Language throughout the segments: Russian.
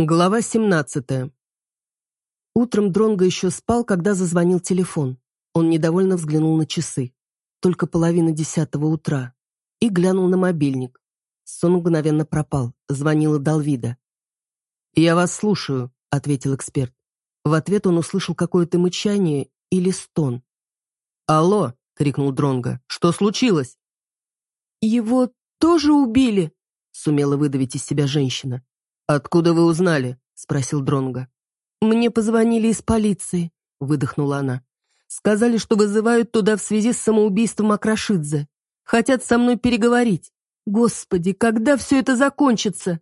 Глава 17. Утром Дронго еще спал, когда зазвонил телефон. Он недовольно взглянул на часы. Только половина десятого утра. И глянул на мобильник. Сон мгновенно пропал. Звонила Далвида. «Я вас слушаю», — ответил эксперт. В ответ он услышал какое-то мычание или стон. «Алло!» — крикнул Дронго. «Что случилось?» «Его тоже убили?» — сумела выдавить из себя женщина. «Откуда вы узнали?» — спросил Дронга. «Мне позвонили из полиции», — выдохнула она. «Сказали, что вызывают туда в связи с самоубийством Акрашидзе. Хотят со мной переговорить. Господи, когда все это закончится?»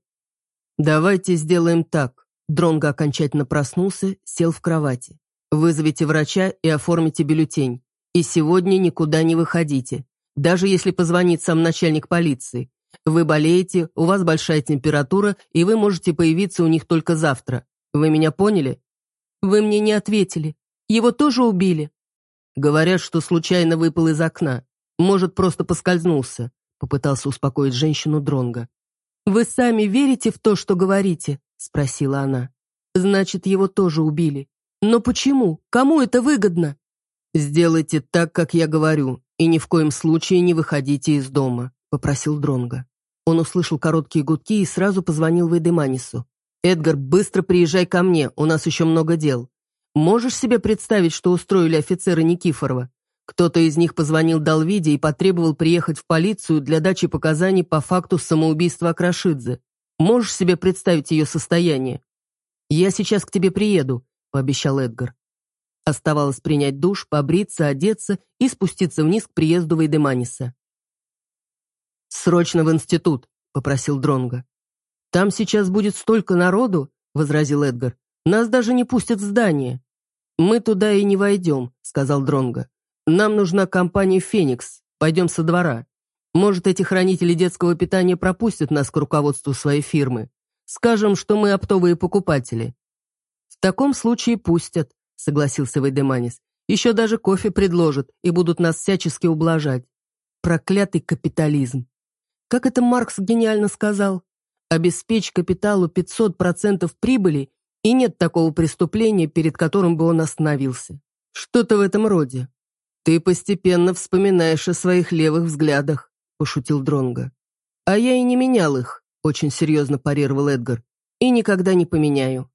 «Давайте сделаем так». Дронго окончательно проснулся, сел в кровати. «Вызовите врача и оформите бюллетень. И сегодня никуда не выходите. Даже если позвонит сам начальник полиции. Вы болеете, у вас большая температура, и вы можете появиться у них только завтра. Вы меня поняли? Вы мне не ответили. Его тоже убили? Говорят, что случайно выпал из окна. Может, просто поскользнулся. Попытался успокоить женщину Дронга. Вы сами верите в то, что говорите? Спросила она. Значит, его тоже убили. Но почему? Кому это выгодно? Сделайте так, как я говорю, и ни в коем случае не выходите из дома, попросил Дронга. Он услышал короткие гудки и сразу позвонил Вейдеманису. «Эдгар, быстро приезжай ко мне, у нас еще много дел. Можешь себе представить, что устроили офицеры Никифорова? Кто-то из них позвонил Далвиде и потребовал приехать в полицию для дачи показаний по факту самоубийства Акрашидзе. Можешь себе представить ее состояние? Я сейчас к тебе приеду», — пообещал Эдгар. Оставалось принять душ, побриться, одеться и спуститься вниз к приезду Вейдеманиса. «Срочно в институт», — попросил Дронга. «Там сейчас будет столько народу», — возразил Эдгар. «Нас даже не пустят в здание». «Мы туда и не войдем», — сказал Дронга. «Нам нужна компания «Феникс». Пойдем со двора. Может, эти хранители детского питания пропустят нас к руководству своей фирмы. Скажем, что мы оптовые покупатели». «В таком случае пустят», — согласился Вейдеманис. «Еще даже кофе предложат и будут нас всячески ублажать. Проклятый капитализм». Как это Маркс гениально сказал? Обеспечь капиталу 500% прибыли, и нет такого преступления, перед которым бы он остановился. Что-то в этом роде. Ты постепенно вспоминаешь о своих левых взглядах, пошутил Дронга. А я и не менял их, очень серьезно парировал Эдгар, и никогда не поменяю.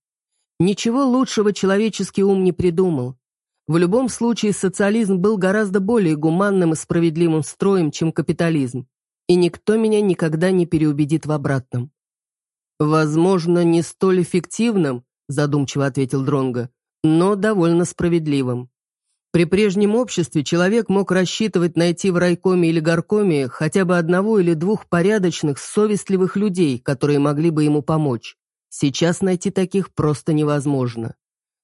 Ничего лучшего человеческий ум не придумал. В любом случае социализм был гораздо более гуманным и справедливым строем, чем капитализм и никто меня никогда не переубедит в обратном. «Возможно, не столь эффективным», — задумчиво ответил Дронго, «но довольно справедливым. При прежнем обществе человек мог рассчитывать найти в райкоме или горкоме хотя бы одного или двух порядочных, совестливых людей, которые могли бы ему помочь. Сейчас найти таких просто невозможно.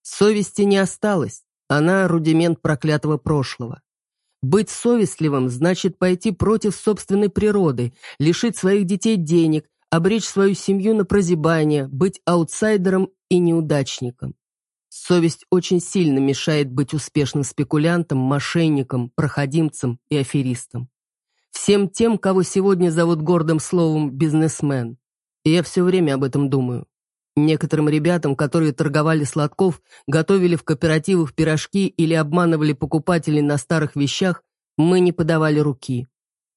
Совести не осталось, она рудимент проклятого прошлого. Быть совестливым значит пойти против собственной природы, лишить своих детей денег, обречь свою семью на прозябание, быть аутсайдером и неудачником. Совесть очень сильно мешает быть успешным спекулянтом, мошенником, проходимцем и аферистом. Всем тем, кого сегодня зовут гордым словом «бизнесмен». И я все время об этом думаю. Некоторым ребятам, которые торговали сладков, готовили в кооперативах пирожки или обманывали покупателей на старых вещах, мы не подавали руки.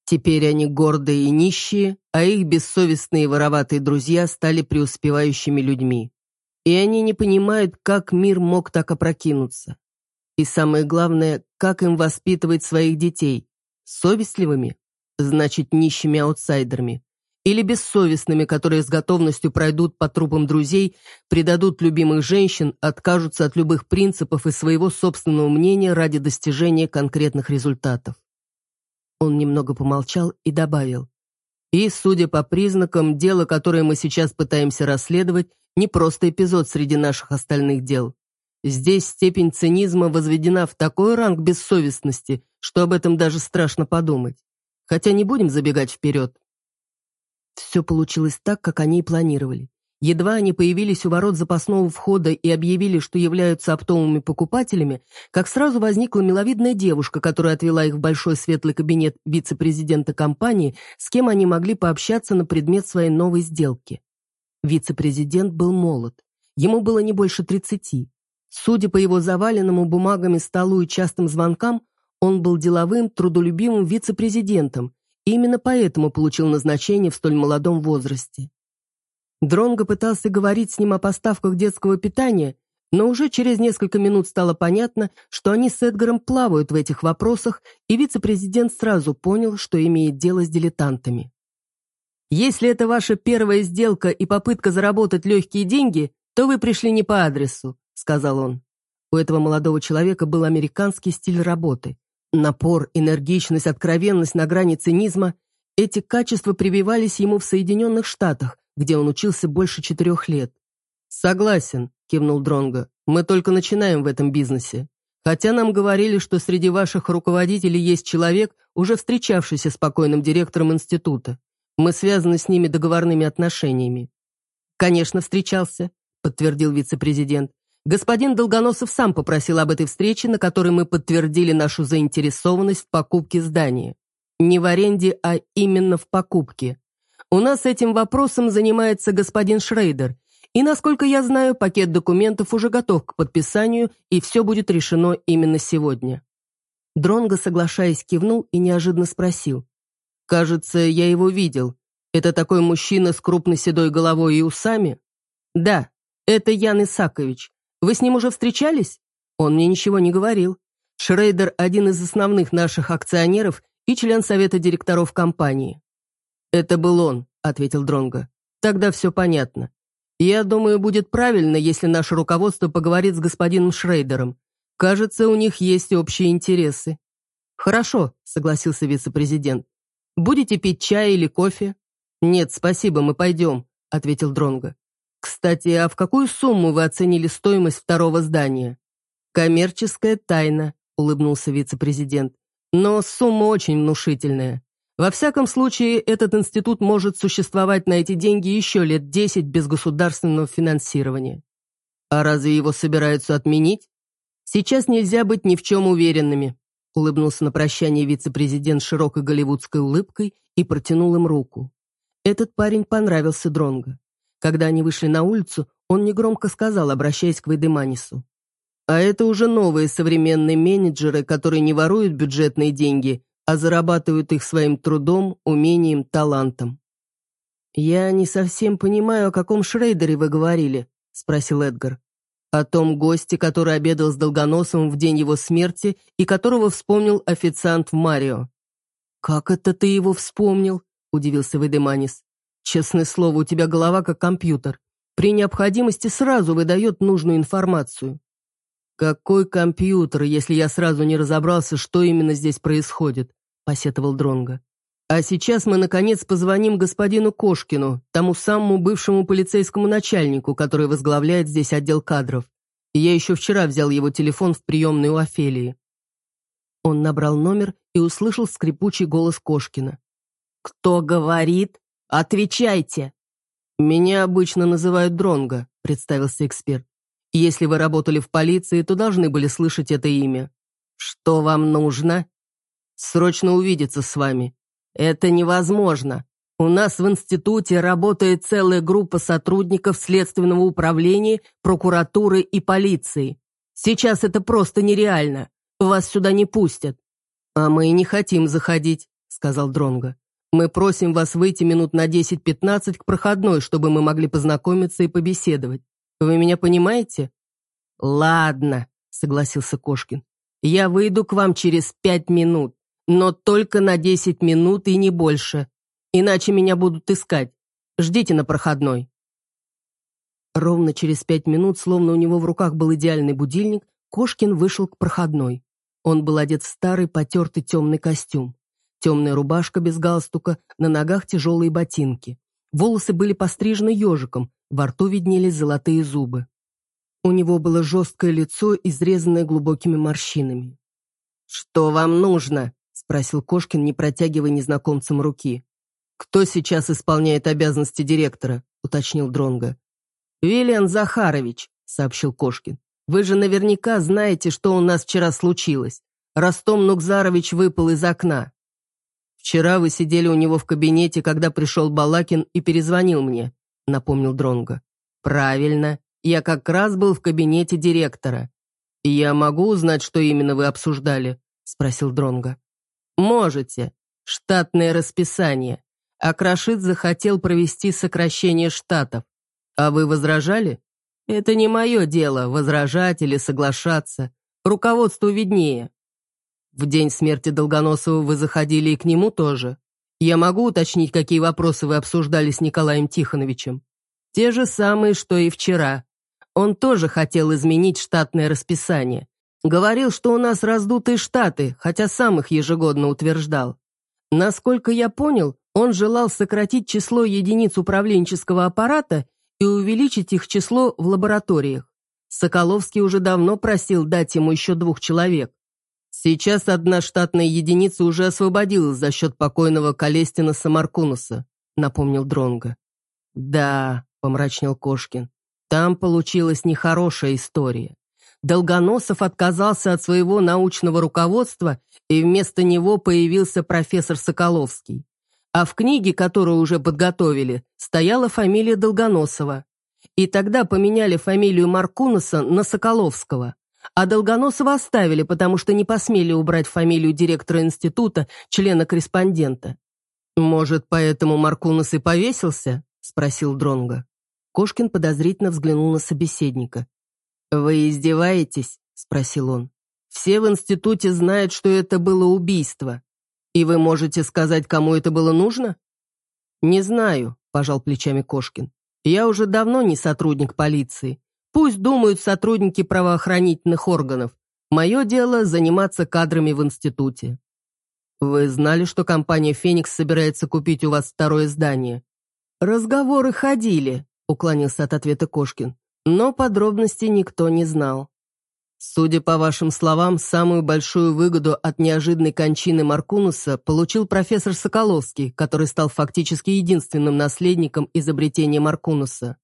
Теперь они гордые и нищие, а их бессовестные вороватые друзья стали преуспевающими людьми. И они не понимают, как мир мог так опрокинуться. И самое главное, как им воспитывать своих детей. Совестливыми? Значит, нищими аутсайдерами или бессовестными, которые с готовностью пройдут по трупам друзей, предадут любимых женщин, откажутся от любых принципов и своего собственного мнения ради достижения конкретных результатов. Он немного помолчал и добавил. И, судя по признакам, дело, которое мы сейчас пытаемся расследовать, не просто эпизод среди наших остальных дел. Здесь степень цинизма возведена в такой ранг бессовестности, что об этом даже страшно подумать. Хотя не будем забегать вперед. Все получилось так, как они и планировали. Едва они появились у ворот запасного входа и объявили, что являются оптовыми покупателями, как сразу возникла миловидная девушка, которая отвела их в большой светлый кабинет вице-президента компании, с кем они могли пообщаться на предмет своей новой сделки. Вице-президент был молод. Ему было не больше тридцати. Судя по его заваленному бумагами столу и частым звонкам, он был деловым, трудолюбивым вице-президентом, именно поэтому получил назначение в столь молодом возрасте. Дронго пытался говорить с ним о поставках детского питания, но уже через несколько минут стало понятно, что они с Эдгаром плавают в этих вопросах, и вице-президент сразу понял, что имеет дело с дилетантами. «Если это ваша первая сделка и попытка заработать легкие деньги, то вы пришли не по адресу», — сказал он. У этого молодого человека был американский стиль работы. Напор, энергичность, откровенность на грани цинизма – эти качества прививались ему в Соединенных Штатах, где он учился больше четырех лет. «Согласен», – кивнул Дронго. «Мы только начинаем в этом бизнесе. Хотя нам говорили, что среди ваших руководителей есть человек, уже встречавшийся с покойным директором института. Мы связаны с ними договорными отношениями». «Конечно, встречался», – подтвердил вице-президент. Господин Долгоносов сам попросил об этой встрече, на которой мы подтвердили нашу заинтересованность в покупке здания. Не в аренде, а именно в покупке. У нас этим вопросом занимается господин Шрейдер, и, насколько я знаю, пакет документов уже готов к подписанию, и все будет решено именно сегодня». Дронго, соглашаясь, кивнул и неожиданно спросил. «Кажется, я его видел. Это такой мужчина с крупной седой головой и усами?» «Да, это Ян Исакович. Вы с ним уже встречались? Он мне ничего не говорил. Шрейдер – один из основных наших акционеров и член совета директоров компании. Это был он, ответил Дронго. Тогда все понятно. Я думаю, будет правильно, если наше руководство поговорит с господином Шрейдером. Кажется, у них есть общие интересы. Хорошо, согласился вице-президент. Будете пить чай или кофе? Нет, спасибо, мы пойдем, ответил Дронго. Кстати, а в какую сумму вы оценили стоимость второго здания? Коммерческая тайна, улыбнулся вице-президент. Но сумма очень внушительная. Во всяком случае, этот институт может существовать на эти деньги еще лет десять без государственного финансирования. А разве его собираются отменить? Сейчас нельзя быть ни в чем уверенными, улыбнулся на прощание вице-президент широкой голливудской улыбкой и протянул им руку. Этот парень понравился Дронго. Когда они вышли на улицу, он негромко сказал, обращаясь к Вейдеманису. «А это уже новые современные менеджеры, которые не воруют бюджетные деньги, а зарабатывают их своим трудом, умением, талантом». «Я не совсем понимаю, о каком Шрейдере вы говорили», — спросил Эдгар. «О том госте, который обедал с Долгоносом в день его смерти и которого вспомнил официант в Марио». «Как это ты его вспомнил?» — удивился Вейдеманис. Честное слово, у тебя голова как компьютер. При необходимости сразу выдает нужную информацию. «Какой компьютер, если я сразу не разобрался, что именно здесь происходит?» – посетовал Дронга. «А сейчас мы, наконец, позвоним господину Кошкину, тому самому бывшему полицейскому начальнику, который возглавляет здесь отдел кадров. Я еще вчера взял его телефон в приемной у Офелии». Он набрал номер и услышал скрипучий голос Кошкина. «Кто говорит?» «Отвечайте!» «Меня обычно называют Дронго», — представился эксперт. «Если вы работали в полиции, то должны были слышать это имя». «Что вам нужно?» «Срочно увидеться с вами». «Это невозможно. У нас в институте работает целая группа сотрудников следственного управления, прокуратуры и полиции. Сейчас это просто нереально. Вас сюда не пустят». «А мы и не хотим заходить», — сказал Дронго. Мы просим вас выйти минут на 10-15 к проходной, чтобы мы могли познакомиться и побеседовать. Вы меня понимаете?» «Ладно», — согласился Кошкин. «Я выйду к вам через пять минут, но только на 10 минут и не больше. Иначе меня будут искать. Ждите на проходной». Ровно через пять минут, словно у него в руках был идеальный будильник, Кошкин вышел к проходной. Он был одет в старый потертый темный костюм. Темная рубашка без галстука, на ногах тяжелые ботинки. Волосы были пострижены ежиком, во рту виднелись золотые зубы. У него было жесткое лицо, изрезанное глубокими морщинами. «Что вам нужно?» — спросил Кошкин, не протягивая незнакомцам руки. «Кто сейчас исполняет обязанности директора?» — уточнил Дронга. «Виллиан Захарович», — сообщил Кошкин. «Вы же наверняка знаете, что у нас вчера случилось. Ростом Нукзарович выпал из окна. Вчера вы сидели у него в кабинете, когда пришел Балакин и перезвонил мне. напомнил Дронго. Правильно, я как раз был в кабинете директора. Я могу узнать, что именно вы обсуждали? спросил Дронго. Можете. Штатное расписание. Акрашид захотел провести сокращение штатов. А вы возражали? Это не мое дело, возражать или соглашаться. Руководству виднее. В день смерти Долгоносова вы заходили и к нему тоже. Я могу уточнить, какие вопросы вы обсуждали с Николаем Тихоновичем? Те же самые, что и вчера. Он тоже хотел изменить штатное расписание. Говорил, что у нас раздутые штаты, хотя сам их ежегодно утверждал. Насколько я понял, он желал сократить число единиц управленческого аппарата и увеличить их число в лабораториях. Соколовский уже давно просил дать ему еще двух человек. Сейчас одна штатная единица уже освободилась за счет покойного Колестина Самаркунуса, напомнил Дронга. Да, помрачнел Кошкин, там получилась нехорошая история. Долгоносов отказался от своего научного руководства, и вместо него появился профессор Соколовский. А в книге, которую уже подготовили, стояла фамилия Долгоносова. И тогда поменяли фамилию Маркунаса на Соколовского. А Долгоносова оставили, потому что не посмели убрать фамилию директора института, члена-корреспондента. «Может, поэтому Маркунас и повесился?» – спросил Дронга. Кошкин подозрительно взглянул на собеседника. «Вы издеваетесь?» – спросил он. «Все в институте знают, что это было убийство. И вы можете сказать, кому это было нужно?» «Не знаю», – пожал плечами Кошкин. «Я уже давно не сотрудник полиции. Пусть думают сотрудники правоохранительных органов. Мое дело – заниматься кадрами в институте». «Вы знали, что компания «Феникс» собирается купить у вас второе здание?» «Разговоры ходили», – уклонился от ответа Кошкин. «Но подробностей никто не знал». Судя по вашим словам, самую большую выгоду от неожиданной кончины Маркунуса получил профессор Соколовский, который стал фактически единственным наследником изобретения Маркунуса.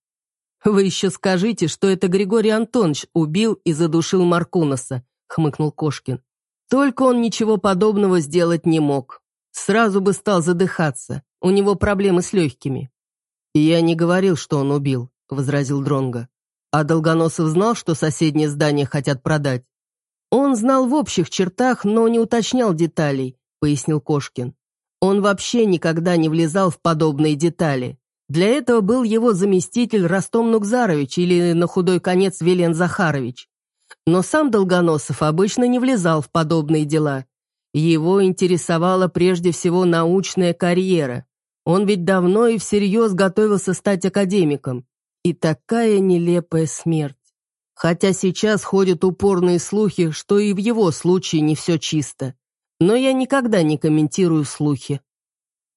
«Вы еще скажите, что это Григорий Антонович убил и задушил Маркунуса», — хмыкнул Кошкин. «Только он ничего подобного сделать не мог. Сразу бы стал задыхаться. У него проблемы с легкими». «Я не говорил, что он убил», — возразил Дронга. А Долгоносов знал, что соседнее здание хотят продать? Он знал в общих чертах, но не уточнял деталей, пояснил Кошкин. Он вообще никогда не влезал в подобные детали. Для этого был его заместитель Ростом Нукзарович или, на худой конец, Велен Захарович. Но сам Долгоносов обычно не влезал в подобные дела. Его интересовала прежде всего научная карьера. Он ведь давно и всерьез готовился стать академиком. И такая нелепая смерть. Хотя сейчас ходят упорные слухи, что и в его случае не все чисто. Но я никогда не комментирую слухи.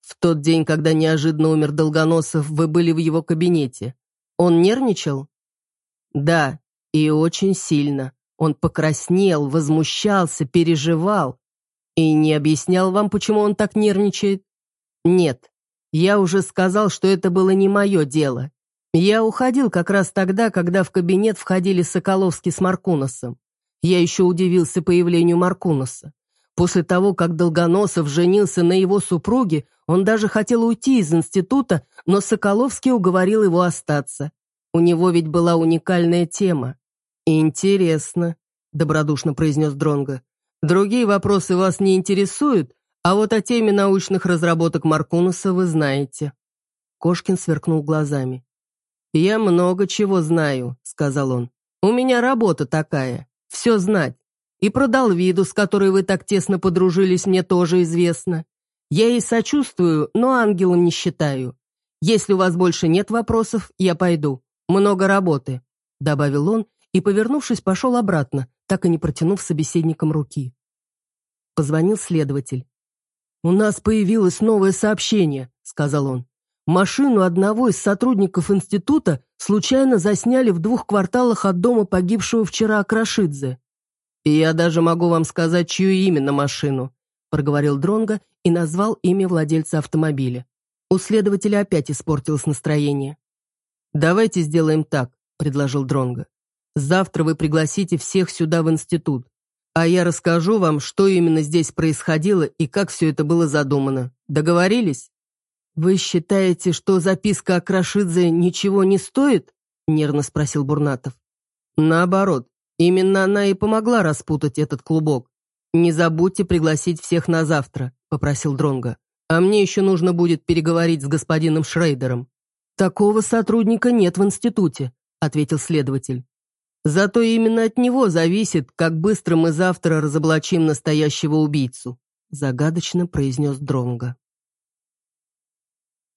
В тот день, когда неожиданно умер Долгоносов, вы были в его кабинете. Он нервничал? Да, и очень сильно. Он покраснел, возмущался, переживал. И не объяснял вам, почему он так нервничает? Нет, я уже сказал, что это было не мое дело. Я уходил как раз тогда, когда в кабинет входили Соколовский с Маркуносом. Я еще удивился появлению Маркуноса. После того, как Долгоносов женился на его супруге, он даже хотел уйти из института, но Соколовский уговорил его остаться. У него ведь была уникальная тема. «Интересно», — добродушно произнес Дронго. «Другие вопросы вас не интересуют, а вот о теме научных разработок Маркунуса вы знаете». Кошкин сверкнул глазами. «Я много чего знаю», — сказал он. «У меня работа такая, все знать. И про Далвиду, с которой вы так тесно подружились, мне тоже известно. Я ей сочувствую, но ангелом не считаю. Если у вас больше нет вопросов, я пойду. Много работы», — добавил он и, повернувшись, пошел обратно, так и не протянув собеседникам руки. Позвонил следователь. «У нас появилось новое сообщение», — сказал он. Машину одного из сотрудников института случайно засняли в двух кварталах от дома погибшего вчера Акрашидзе. «И я даже могу вам сказать, чью именно машину», проговорил Дронга и назвал имя владельца автомобиля. У следователя опять испортилось настроение. «Давайте сделаем так», — предложил Дронга. «Завтра вы пригласите всех сюда в институт, а я расскажу вам, что именно здесь происходило и как все это было задумано. Договорились?» «Вы считаете, что записка о Крашидзе ничего не стоит?» — нервно спросил Бурнатов. «Наоборот, именно она и помогла распутать этот клубок. Не забудьте пригласить всех на завтра», — попросил Дронга. «А мне еще нужно будет переговорить с господином Шрейдером». «Такого сотрудника нет в институте», — ответил следователь. «Зато именно от него зависит, как быстро мы завтра разоблачим настоящего убийцу», — загадочно произнес Дронга.